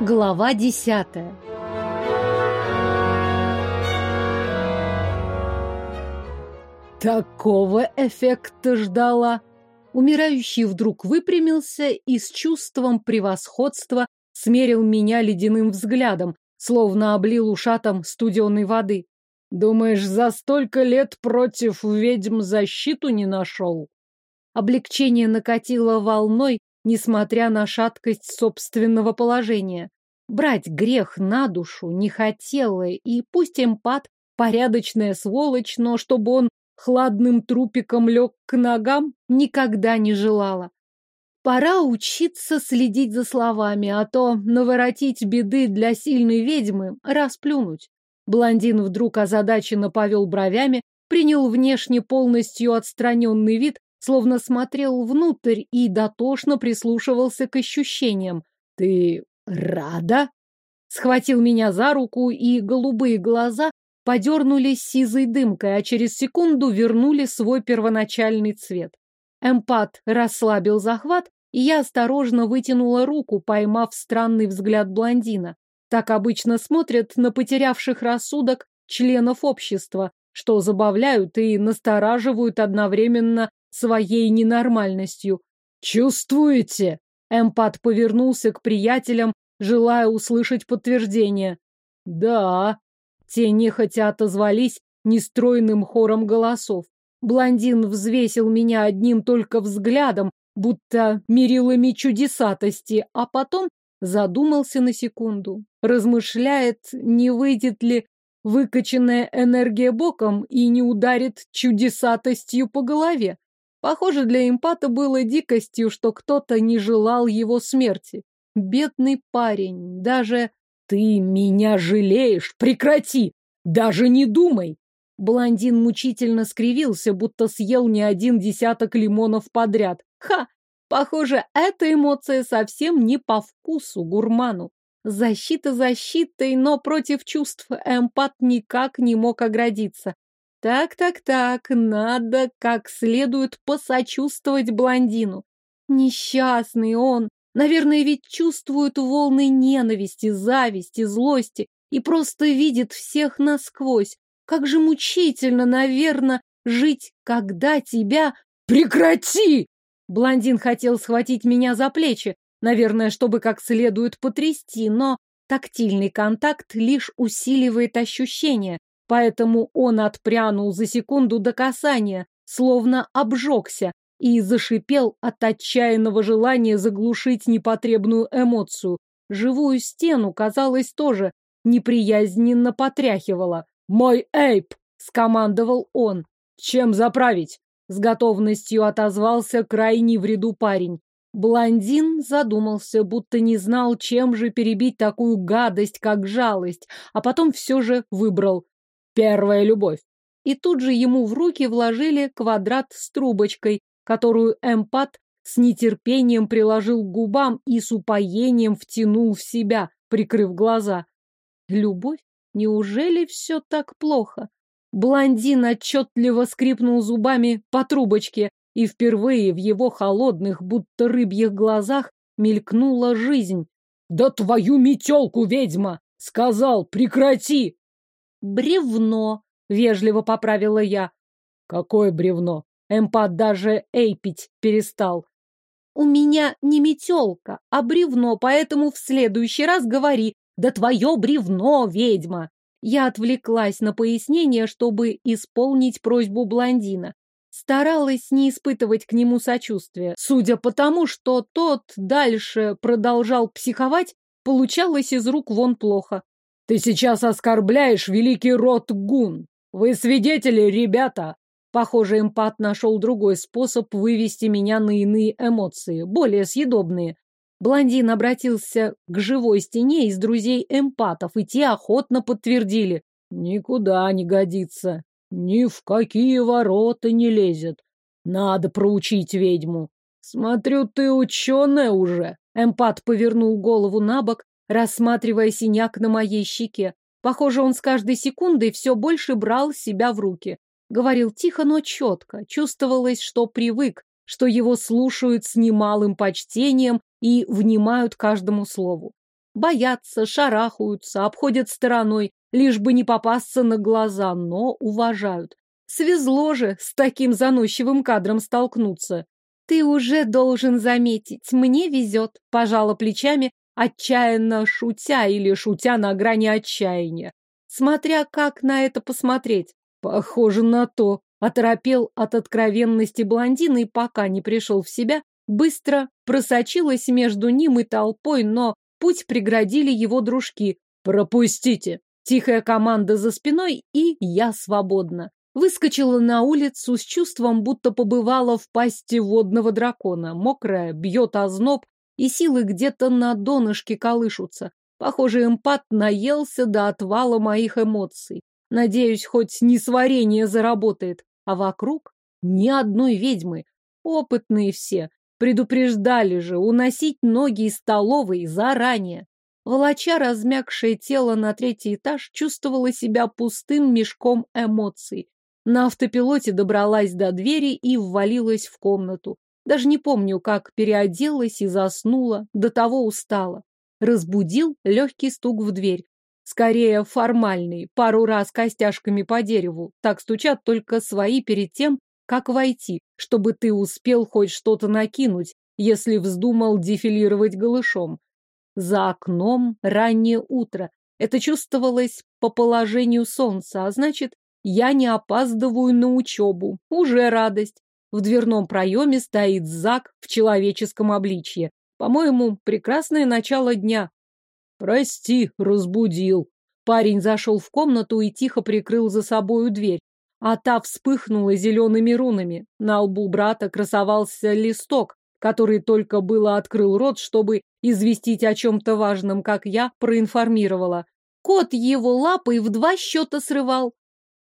Глава десятая Такого эффекта ждала. Умирающий вдруг выпрямился и с чувством превосходства смерил меня ледяным взглядом, словно облил ушатом студеной воды. Думаешь, за столько лет против ведьм защиту не нашел? Облегчение накатило волной, несмотря на шаткость собственного положения. Брать грех на душу не хотела, и пусть эмпат порядочная сволочь, но чтобы он хладным трупиком лег к ногам, никогда не желала. Пора учиться следить за словами, а то наворотить беды для сильной ведьмы расплюнуть. Блондин вдруг озадаченно повел бровями, принял внешне полностью отстраненный вид, словно смотрел внутрь и дотошно прислушивался к ощущениям. «Ты рада?» Схватил меня за руку, и голубые глаза подернулись сизой дымкой, а через секунду вернули свой первоначальный цвет. Эмпат расслабил захват, и я осторожно вытянула руку, поймав странный взгляд блондина. Так обычно смотрят на потерявших рассудок членов общества, что забавляют и настораживают одновременно своей ненормальностью. «Чувствуете?» Эмпат повернулся к приятелям, желая услышать подтверждение. «Да». Те нехотя отозвались нестройным хором голосов. Блондин взвесил меня одним только взглядом, будто мерилами чудесатости, а потом задумался на секунду, размышляет, не выйдет ли выкачанная энергия боком и не ударит чудесатостью по голове. Похоже, для импата было дикостью, что кто-то не желал его смерти. Бедный парень, даже... «Ты меня жалеешь? Прекрати! Даже не думай!» Блондин мучительно скривился, будто съел не один десяток лимонов подряд. Ха! Похоже, эта эмоция совсем не по вкусу гурману. Защита защитой, но против чувств эмпат никак не мог оградиться. Так-так-так, надо как следует посочувствовать блондину. Несчастный он, наверное, ведь чувствует волны ненависти, зависти, злости и просто видит всех насквозь. Как же мучительно, наверное, жить, когда тебя... Прекрати! Блондин хотел схватить меня за плечи, наверное, чтобы как следует потрясти, но тактильный контакт лишь усиливает ощущение, Поэтому он отпрянул за секунду до касания, словно обжегся, и зашипел от отчаянного желания заглушить непотребную эмоцию. Живую стену, казалось, тоже неприязненно потряхивала. «Мой Эйп!» — скомандовал он. «Чем заправить?» — с готовностью отозвался крайний в ряду парень. Блондин задумался, будто не знал, чем же перебить такую гадость, как жалость, а потом все же выбрал. Первая любовь. И тут же ему в руки вложили квадрат с трубочкой, которую эмпат с нетерпением приложил к губам и с упоением втянул в себя, прикрыв глаза. Любовь? Неужели все так плохо? Блондин отчетливо скрипнул зубами по трубочке, и впервые в его холодных, будто рыбьих глазах мелькнула жизнь. «Да твою метелку, ведьма! Сказал, прекрати!» Бревно, вежливо поправила я. Какое бревно? Эмпат даже эйпить перестал. У меня не метелка, а бревно, поэтому в следующий раз говори, да твое бревно, ведьма. Я отвлеклась на пояснение, чтобы исполнить просьбу блондина. Старалась не испытывать к нему сочувствия. Судя по тому, что тот дальше продолжал психовать, получалось из рук вон плохо. Ты сейчас оскорбляешь великий род гун. Вы свидетели, ребята. Похоже, эмпат нашел другой способ вывести меня на иные эмоции, более съедобные. Блондин обратился к живой стене из друзей эмпатов, и те охотно подтвердили. Никуда не годится. Ни в какие ворота не лезет. Надо проучить ведьму. Смотрю, ты ученая уже. Эмпат повернул голову на бок, рассматривая синяк на моей щеке. Похоже, он с каждой секундой все больше брал себя в руки. Говорил тихо, но четко. Чувствовалось, что привык, что его слушают с немалым почтением и внимают каждому слову. Боятся, шарахаются, обходят стороной, лишь бы не попасться на глаза, но уважают. Свезло же с таким заносчивым кадром столкнуться. Ты уже должен заметить, мне везет, пожала плечами, отчаянно шутя или шутя на грани отчаяния. Смотря как на это посмотреть. Похоже на то. Оторопел от откровенности блондина и пока не пришел в себя, быстро просочилась между ним и толпой, но путь преградили его дружки. «Пропустите!» Тихая команда за спиной, и я свободна. Выскочила на улицу с чувством, будто побывала в пасти водного дракона. Мокрая, бьет озноб, и силы где-то на донышке колышутся. Похоже, эмпат наелся до отвала моих эмоций. Надеюсь, хоть не сварение заработает. А вокруг ни одной ведьмы. Опытные все. Предупреждали же уносить ноги из столовой заранее. Волоча размягшее тело на третий этаж, чувствовала себя пустым мешком эмоций. На автопилоте добралась до двери и ввалилась в комнату. Даже не помню, как переоделась и заснула, до того устала. Разбудил легкий стук в дверь. Скорее формальный, пару раз костяшками по дереву. Так стучат только свои перед тем, как войти, чтобы ты успел хоть что-то накинуть, если вздумал дефилировать голышом. За окном раннее утро. Это чувствовалось по положению солнца, а значит, я не опаздываю на учебу. Уже радость. В дверном проеме стоит Зак в человеческом обличье. По-моему, прекрасное начало дня. Прости, разбудил. Парень зашел в комнату и тихо прикрыл за собою дверь. А та вспыхнула зелеными рунами. На лбу брата красовался листок, который только было открыл рот, чтобы известить о чем-то важном, как я проинформировала. Кот его лапой в два счета срывал.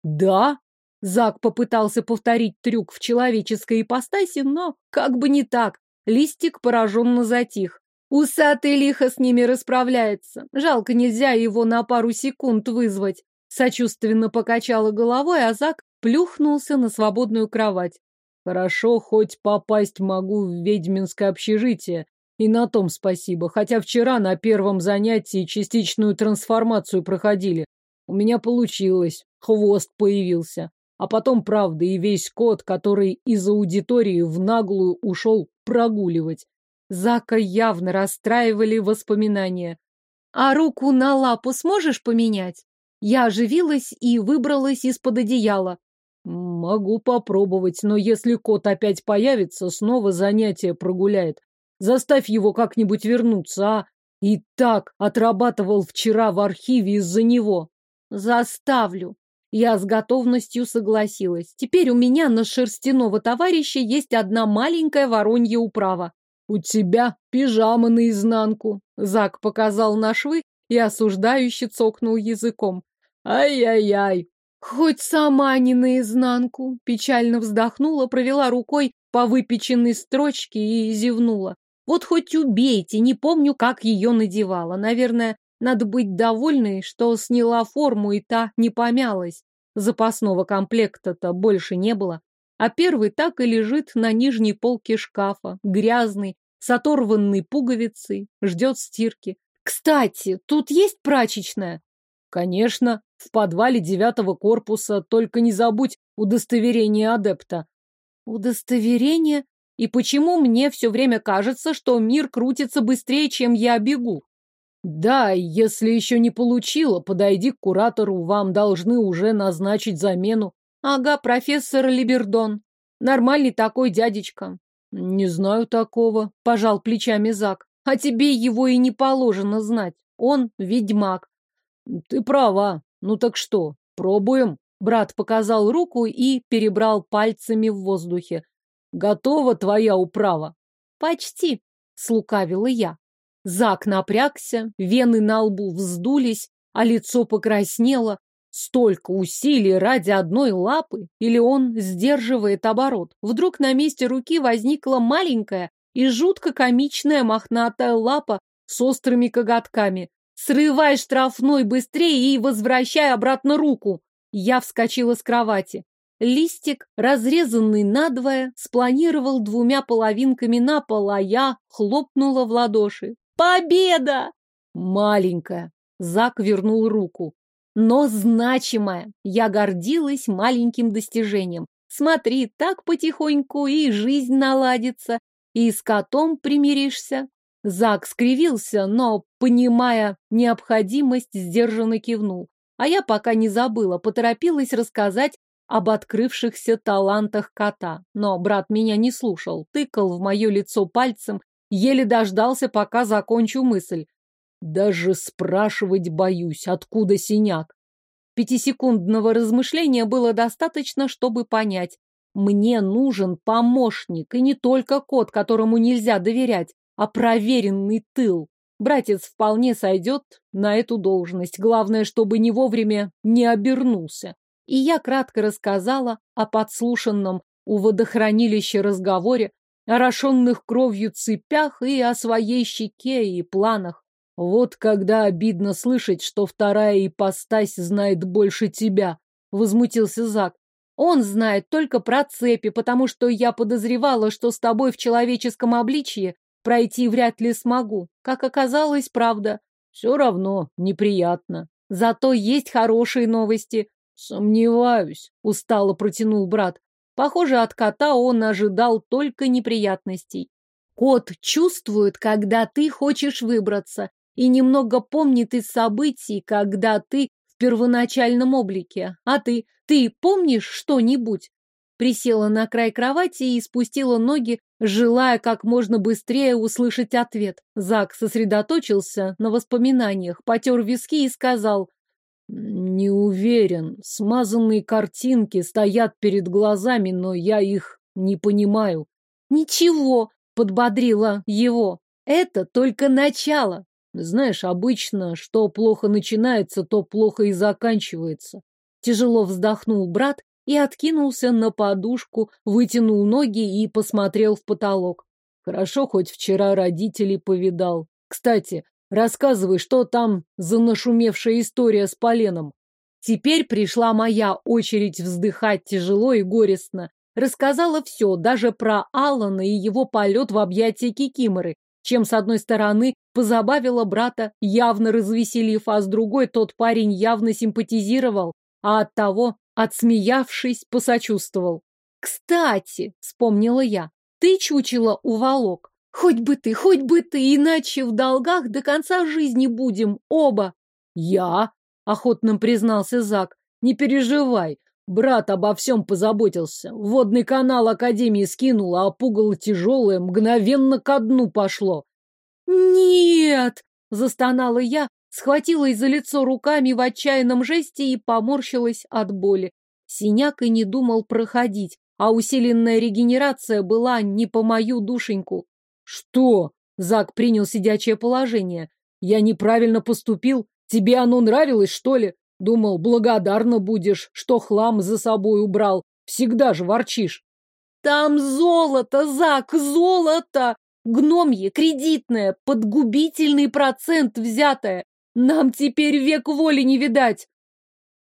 Да, Зак попытался повторить трюк в человеческой ипостаси, но как бы не так. Листик пораженно затих. Усатый лихо с ними расправляется. Жалко, нельзя его на пару секунд вызвать. Сочувственно покачала головой, а Зак плюхнулся на свободную кровать. Хорошо, хоть попасть могу в ведьминское общежитие. И на том спасибо. Хотя вчера на первом занятии частичную трансформацию проходили. У меня получилось. Хвост появился. А потом, правда, и весь кот, который из аудитории в наглую ушел прогуливать. Зака явно расстраивали воспоминания. «А руку на лапу сможешь поменять?» Я оживилась и выбралась из-под одеяла. «Могу попробовать, но если кот опять появится, снова занятие прогуляет. Заставь его как-нибудь вернуться, а? И так отрабатывал вчера в архиве из-за него». «Заставлю», я с готовностью согласилась. Теперь у меня на шерстяного товарища есть одна маленькая воронья управа. У тебя пижама наизнанку. Зак показал на швы и осуждающе цокнул языком. Ай-яй-яй. Хоть сама не наизнанку. Печально вздохнула, провела рукой по выпеченной строчке и зевнула. Вот хоть убейте, не помню, как ее надевала. Наверное, надо быть довольной, что сняла форму, и та не помялась. Запасного комплекта-то больше не было. А первый так и лежит на нижней полке шкафа, грязный, с оторванной пуговицей, ждет стирки. Кстати, тут есть прачечная? Конечно, в подвале девятого корпуса, только не забудь удостоверение адепта. Удостоверение? И почему мне все время кажется, что мир крутится быстрее, чем я бегу? Да, если еще не получила, подойди к куратору, вам должны уже назначить замену. Ага, профессор Либердон. Нормальный такой дядечка. Не знаю такого, пожал плечами Зак. А тебе его и не положено знать. Он ведьмак. Ты права. Ну так что, пробуем? Брат показал руку и перебрал пальцами в воздухе. Готова твоя управа? Почти, слукавила я. Зак напрягся, вены на лбу вздулись, а лицо покраснело. Столько усилий ради одной лапы? Или он сдерживает оборот? Вдруг на месте руки возникла маленькая и жутко комичная мохнатая лапа с острыми коготками. «Срывай штрафной быстрее и возвращай обратно руку!» Я вскочила с кровати. Листик, разрезанный надвое, спланировал двумя половинками на пол, а я хлопнула в ладоши. Победа! Маленькая. Зак вернул руку. Но значимая. Я гордилась маленьким достижением. Смотри, так потихоньку и жизнь наладится, и с котом примиришься. Зак скривился, но, понимая необходимость, сдержанно кивнул. А я пока не забыла, поторопилась рассказать об открывшихся талантах кота. Но брат меня не слушал, тыкал в мое лицо пальцем, еле дождался, пока закончу мысль. Даже спрашивать боюсь, откуда синяк. Пятисекундного размышления было достаточно, чтобы понять. Мне нужен помощник, и не только кот, которому нельзя доверять, а проверенный тыл. Братец вполне сойдет на эту должность. Главное, чтобы не вовремя не обернулся. И я кратко рассказала о подслушанном у водохранилища разговоре, о рошенных кровью цепях и о своей щеке и планах. Вот когда обидно слышать, что вторая ипостась знает больше тебя, возмутился Зак. Он знает только про цепи, потому что я подозревала, что с тобой в человеческом обличье пройти вряд ли смогу. Как оказалось, правда. Все равно неприятно. Зато есть хорошие новости. Сомневаюсь, устало протянул брат. Похоже, от кота он ожидал только неприятностей. Кот чувствует, когда ты хочешь выбраться, и немного помнит из событий, когда ты в первоначальном облике. А ты, ты помнишь что-нибудь? Присела на край кровати и спустила ноги, желая как можно быстрее услышать ответ. Зак сосредоточился на воспоминаниях, потер виски и сказал «Не уверен. Смазанные картинки стоят перед глазами, но я их не понимаю». «Ничего», — подбодрила его. «Это только начало. Знаешь, обычно, что плохо начинается, то плохо и заканчивается. Тяжело вздохнул брат и откинулся на подушку, вытянул ноги и посмотрел в потолок. Хорошо, хоть вчера родителей повидал. Кстати, рассказывай, что там за нашумевшая история с поленом. Теперь пришла моя очередь вздыхать тяжело и горестно. Рассказала все, даже про Алана и его полет в объятия Кикиморы, чем, с одной стороны, позабавила брата, явно развеселив, а с другой тот парень явно симпатизировал, а от того, отсмеявшись, посочувствовал. «Кстати», — вспомнила я, — «ты чучело уволок. Хоть бы ты, хоть бы ты, иначе в долгах до конца жизни будем, оба». «Я?» — охотно признался Зак. «Не переживай, Брат обо всем позаботился. Водный канал Академии скинул, а пугало тяжелое мгновенно ко дну пошло. «Нет!» — застонала я, схватилась за лицо руками в отчаянном жесте и поморщилась от боли. Синяк и не думал проходить, а усиленная регенерация была не по мою душеньку. «Что?» — Зак принял сидячее положение. «Я неправильно поступил? Тебе оно нравилось, что ли?» Думал, благодарна будешь, что хлам за собой убрал. Всегда же ворчишь. Там золото, Зак, золото! Гномье, кредитное, подгубительный процент взятое. Нам теперь век воли не видать.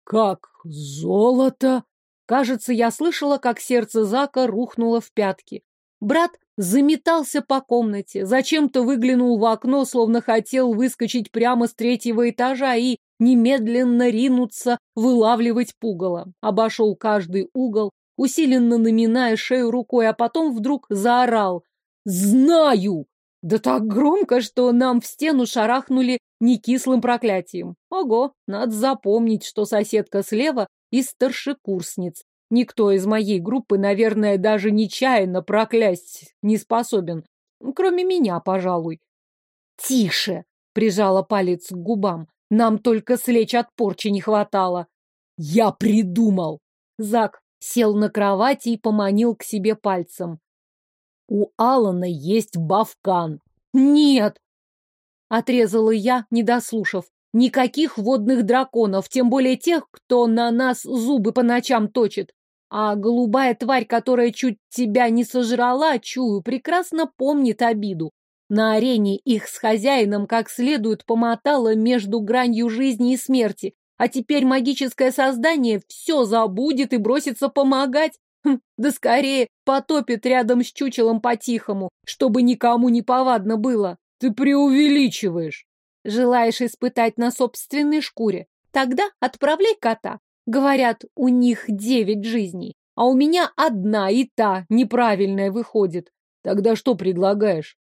Как золото? Кажется, я слышала, как сердце Зака рухнуло в пятки. Брат заметался по комнате, зачем-то выглянул в окно, словно хотел выскочить прямо с третьего этажа и немедленно ринуться вылавливать пугало. Обошел каждый угол, усиленно наминая шею рукой, а потом вдруг заорал «Знаю!» Да так громко, что нам в стену шарахнули некислым проклятием. Ого, надо запомнить, что соседка слева из старшекурсниц. Никто из моей группы, наверное, даже нечаянно проклясть не способен. Кроме меня, пожалуй. «Тише!» — прижала палец к губам. «Нам только слечь от порчи не хватало». «Я придумал!» Зак сел на кровати и поманил к себе пальцем. «У Алана есть бавкан». «Нет!» — отрезала я, не дослушав. Никаких водных драконов, тем более тех, кто на нас зубы по ночам точит. А голубая тварь, которая чуть тебя не сожрала, чую, прекрасно помнит обиду. На арене их с хозяином как следует помотало между гранью жизни и смерти, а теперь магическое создание все забудет и бросится помогать. Хм, да скорее потопит рядом с чучелом по-тихому, чтобы никому не повадно было. Ты преувеличиваешь. Желаешь испытать на собственной шкуре? Тогда отправляй кота. Говорят, у них девять жизней, а у меня одна и та неправильная выходит. Тогда что предлагаешь?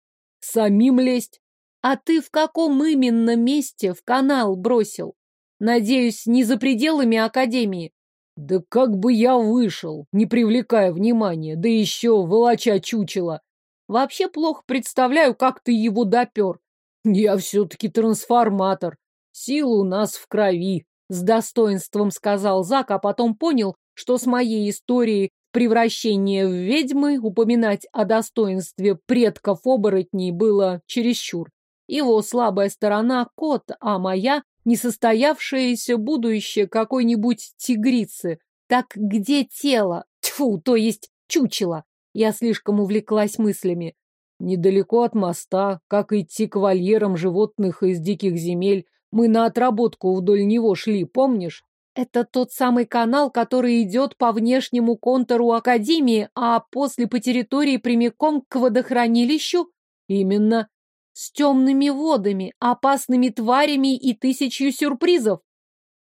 Самим лезть? А ты в каком именно месте в канал бросил? Надеюсь, не за пределами Академии? Да как бы я вышел, не привлекая внимания, да еще волоча чучело. Вообще плохо представляю, как ты его допер. Я все-таки трансформатор. Сила у нас в крови, с достоинством сказал Зак, а потом понял, что с моей историей превращения в ведьмы упоминать о достоинстве предков оборотней было чересчур. Его слабая сторона — кот, а моя — несостоявшееся будущее какой-нибудь тигрицы. Так где тело? Тьфу, то есть чучело. Я слишком увлеклась мыслями. Недалеко от моста, как идти к вольерам животных из диких земель, мы на отработку вдоль него шли, помнишь? Это тот самый канал, который идет по внешнему контуру Академии, а после по территории прямиком к водохранилищу? Именно. С темными водами, опасными тварями и тысячью сюрпризов.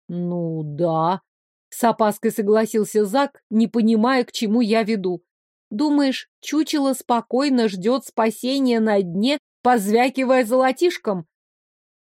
Ну да. С опаской согласился Зак, не понимая, к чему я веду. Думаешь, чучело спокойно ждет спасения на дне, позвякивая золотишком?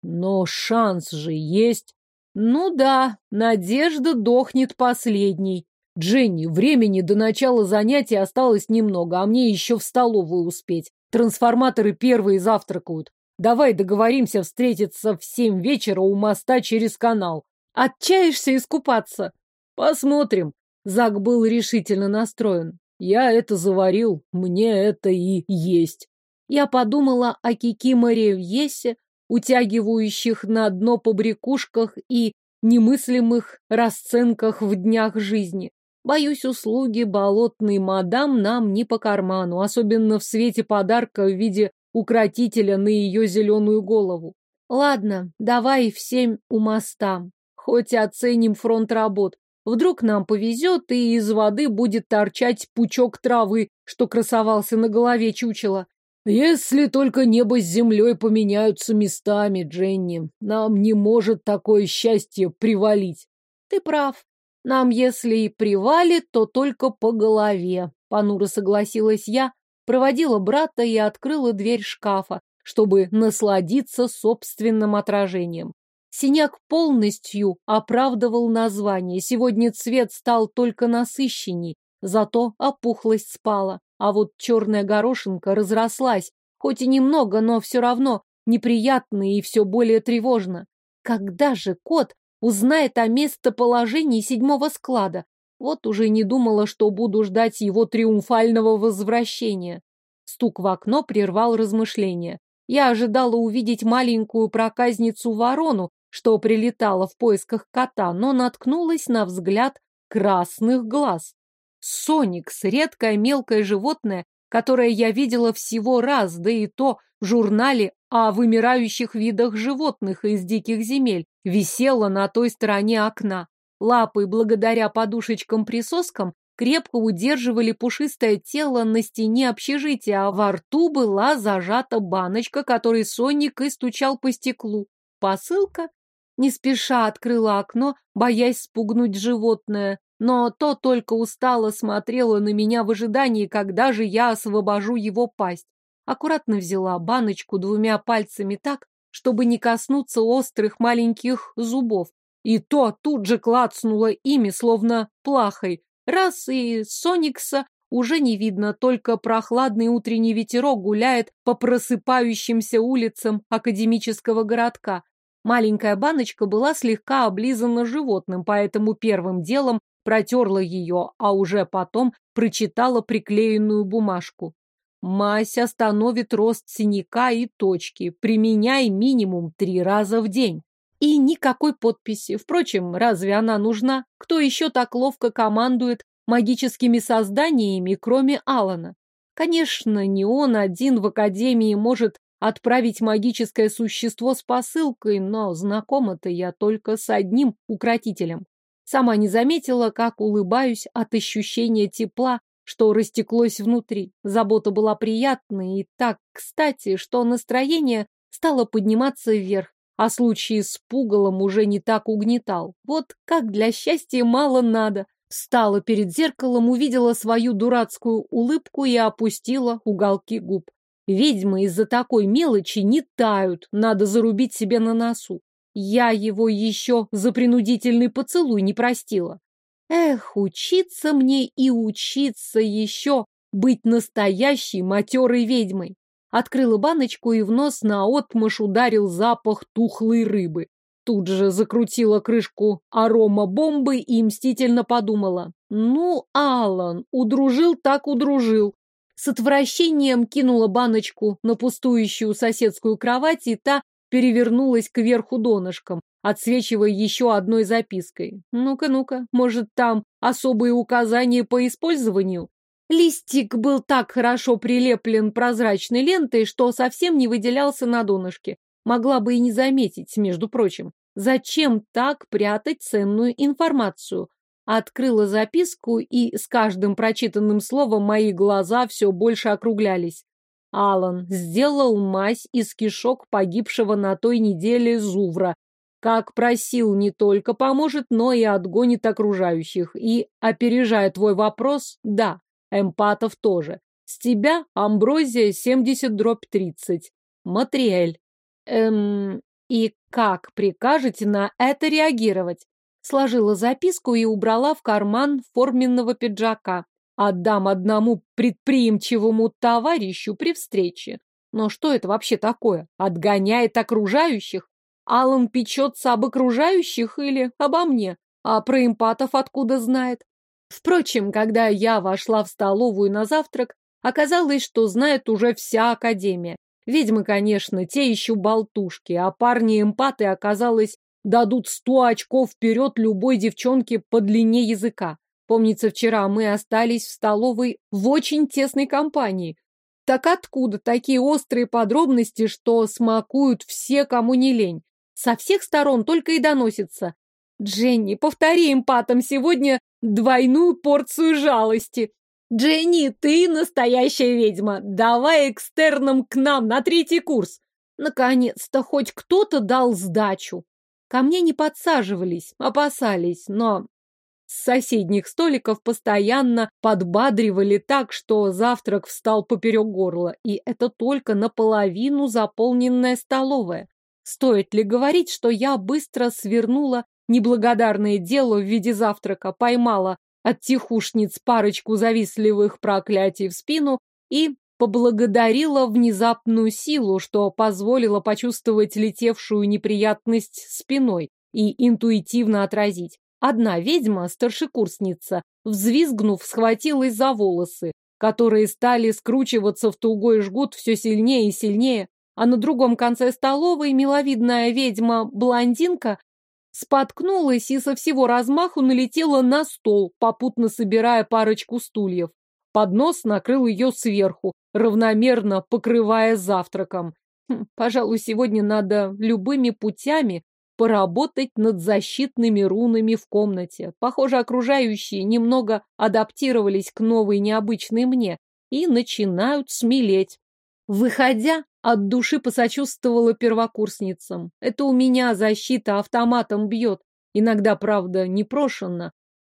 Но шанс же есть. Ну да, надежда дохнет последней. Дженни, времени до начала занятия осталось немного, а мне еще в столовую успеть. Трансформаторы первые завтракают. Давай договоримся встретиться в семь вечера у моста через канал. Отчаешься искупаться? Посмотрим. Зак был решительно настроен. Я это заварил, мне это и есть. Я подумала о Кикиморе в Есе, утягивающих на дно побрякушках и немыслимых расценках в днях жизни. Боюсь, услуги болотной мадам нам не по карману, особенно в свете подарка в виде укротителя на ее зеленую голову. Ладно, давай в семь у моста, хоть оценим фронт работ. Вдруг нам повезет, и из воды будет торчать пучок травы, что красовался на голове чучела. Если только небо с землей поменяются местами, Дженни, нам не может такое счастье привалить. Ты прав. Нам, если и привалит, то только по голове. Понуро согласилась я, проводила брата и открыла дверь шкафа, чтобы насладиться собственным отражением. Синяк полностью оправдывал название. Сегодня цвет стал только насыщенней, зато опухлость спала. А вот черная горошинка разрослась, хоть и немного, но все равно неприятно и все более тревожно. Когда же кот узнает о местоположении седьмого склада? Вот уже не думала, что буду ждать его триумфального возвращения. Стук в окно прервал размышления. Я ожидала увидеть маленькую проказницу-ворону, что прилетала в поисках кота, но наткнулась на взгляд красных глаз. Соникс, редкое мелкое животное, которое я видела всего раз, да и то в журнале о вымирающих видах животных из диких земель, висело на той стороне окна. Лапы, благодаря подушечкам-присоскам, крепко удерживали пушистое тело на стене общежития, а во рту была зажата баночка, которой Соник и стучал по стеклу. Посылка? Не спеша открыла окно, боясь спугнуть животное но то только устало смотрело на меня в ожидании, когда же я освобожу его пасть. Аккуратно взяла баночку двумя пальцами так, чтобы не коснуться острых маленьких зубов. И то тут же клацнуло ими, словно плахой. Раз и Соникса уже не видно, только прохладный утренний ветерок гуляет по просыпающимся улицам академического городка. Маленькая баночка была слегка облизана животным, поэтому первым делом протерла ее, а уже потом прочитала приклеенную бумажку. Мась остановит рост синяка и точки. Применяй минимум три раза в день. И никакой подписи. Впрочем, разве она нужна? Кто еще так ловко командует магическими созданиями, кроме Алана? Конечно, не он один в Академии может отправить магическое существо с посылкой, но знакома-то я только с одним укротителем. Сама не заметила, как улыбаюсь от ощущения тепла, что растеклось внутри. Забота была приятной и так кстати, что настроение стало подниматься вверх. а случай с пугалом уже не так угнетал. Вот как для счастья мало надо. Встала перед зеркалом, увидела свою дурацкую улыбку и опустила уголки губ. Ведьмы из-за такой мелочи не тают, надо зарубить себе на носу. Я его еще за принудительный поцелуй не простила. Эх, учиться мне и учиться еще быть настоящей матерой ведьмой. Открыла баночку и в нос наотмашь ударил запах тухлой рыбы. Тут же закрутила крышку арома бомбы и мстительно подумала. Ну, Алан, удружил так удружил. С отвращением кинула баночку на пустующую соседскую кровать, и та перевернулась кверху донышком, отсвечивая еще одной запиской. Ну-ка, ну-ка, может, там особые указания по использованию? Листик был так хорошо прилеплен прозрачной лентой, что совсем не выделялся на донышке. Могла бы и не заметить, между прочим. Зачем так прятать ценную информацию? Открыла записку, и с каждым прочитанным словом мои глаза все больше округлялись. Алан сделал мазь из кишок погибшего на той неделе Зувра. Как просил, не только поможет, но и отгонит окружающих. И, опережая твой вопрос, да, эмпатов тоже. С тебя амброзия 70 дробь 30. Матриэль. Эм, и как прикажете на это реагировать? Сложила записку и убрала в карман форменного пиджака. Отдам одному предприимчивому товарищу при встрече. Но что это вообще такое? Отгоняет окружающих? Алан печется об окружающих или обо мне? А про эмпатов откуда знает? Впрочем, когда я вошла в столовую на завтрак, оказалось, что знает уже вся академия. Ведьмы, конечно, те еще болтушки, а парни-эмпаты, оказалось, дадут сто очков вперед любой девчонке по длине языка. Помнится, вчера мы остались в столовой в очень тесной компании. Так откуда такие острые подробности, что смакуют все, кому не лень? Со всех сторон только и доносится. Дженни, повтори эмпатам сегодня двойную порцию жалости. Дженни, ты настоящая ведьма. Давай экстерном к нам на третий курс. Наконец-то хоть кто-то дал сдачу. Ко мне не подсаживались, опасались, но с соседних столиков постоянно подбадривали так, что завтрак встал поперек горла, и это только наполовину заполненная столовая. Стоит ли говорить, что я быстро свернула неблагодарное дело в виде завтрака, поймала от тихушниц парочку завистливых проклятий в спину и поблагодарила внезапную силу, что позволило почувствовать летевшую неприятность спиной и интуитивно отразить. Одна ведьма, старшекурсница, взвизгнув, схватилась за волосы, которые стали скручиваться в тугой жгут все сильнее и сильнее, а на другом конце столовой миловидная ведьма-блондинка споткнулась и со всего размаху налетела на стол, попутно собирая парочку стульев. Поднос накрыл ее сверху, равномерно покрывая завтраком. Хм, пожалуй, сегодня надо любыми путями поработать над защитными рунами в комнате. Похоже, окружающие немного адаптировались к новой необычной мне и начинают смелеть. Выходя, от души посочувствовала первокурсницам. Это у меня защита автоматом бьет, иногда, правда, непрошенно,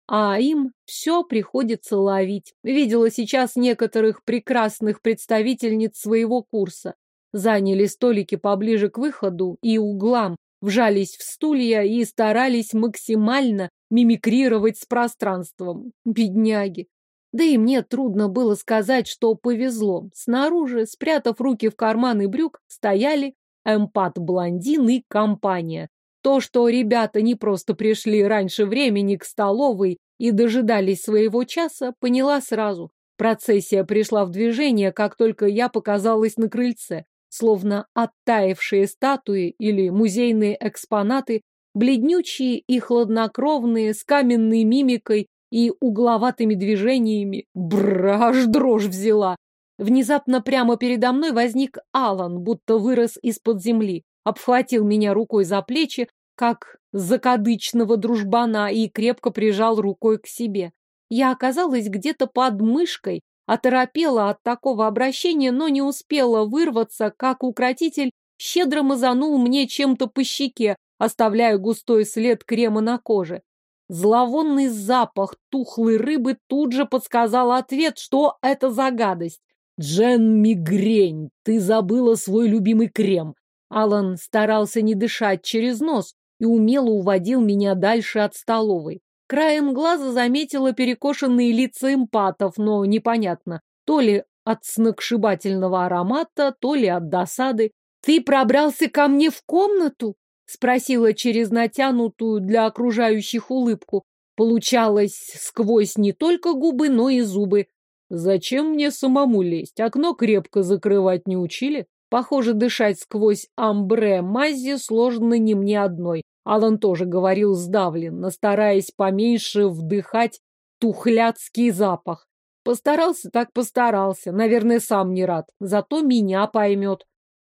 а им все приходится ловить. Видела сейчас некоторых прекрасных представительниц своего курса. Заняли столики поближе к выходу и углам, вжались в стулья и старались максимально мимикрировать с пространством. Бедняги. Да и мне трудно было сказать, что повезло. Снаружи, спрятав руки в карманы брюк, стояли эмпат-блондин и компания. То, что ребята не просто пришли раньше времени к столовой и дожидались своего часа, поняла сразу. Процессия пришла в движение, как только я показалась на крыльце словно оттаившие статуи или музейные экспонаты, бледнючие и хладнокровные, с каменной мимикой и угловатыми движениями. Бра, аж дрожь взяла. Внезапно прямо передо мной возник Алан, будто вырос из-под земли, обхватил меня рукой за плечи, как закадычного дружбана, и крепко прижал рукой к себе. Я оказалась где-то под мышкой, Оторопела от такого обращения, но не успела вырваться, как укротитель щедро мазанул мне чем-то по щеке, оставляя густой след крема на коже. Зловонный запах тухлой рыбы тут же подсказал ответ, что это за гадость. «Джен Мигрень, ты забыла свой любимый крем!» Алан старался не дышать через нос и умело уводил меня дальше от столовой. Краем глаза заметила перекошенные лица эмпатов, но непонятно, то ли от сногсшибательного аромата, то ли от досады. «Ты пробрался ко мне в комнату?» — спросила через натянутую для окружающих улыбку. Получалось сквозь не только губы, но и зубы. Зачем мне самому лезть? Окно крепко закрывать не учили? Похоже, дышать сквозь амбре мази сложно не мне одной. Алан тоже говорил сдавленно, стараясь поменьше вдыхать тухляцкий запах. Постарался так постарался, наверное, сам не рад, зато меня поймет.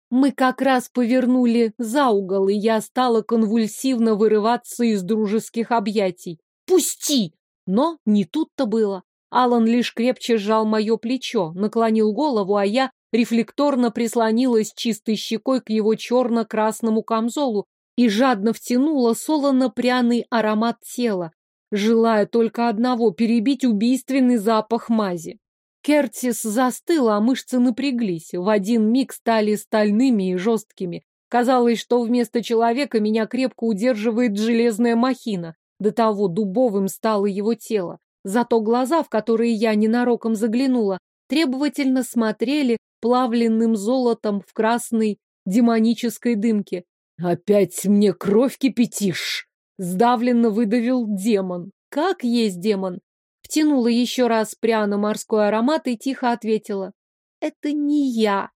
Мы как раз повернули за угол, и я стала конвульсивно вырываться из дружеских объятий. «Пусти!» Но не тут-то было. Алан лишь крепче сжал мое плечо, наклонил голову, а я рефлекторно прислонилась чистой щекой к его черно-красному камзолу и жадно втянула солоно-пряный аромат тела, желая только одного — перебить убийственный запах мази. Кертис застыл, а мышцы напряглись, в один миг стали стальными и жесткими. Казалось, что вместо человека меня крепко удерживает железная махина. До того дубовым стало его тело. Зато глаза, в которые я ненароком заглянула, требовательно смотрели плавленным золотом в красной демонической дымке. «Опять мне кровь кипятишь!» Сдавленно выдавил демон. «Как есть демон?» Втянула еще раз пряно морской аромат и тихо ответила. «Это не я!»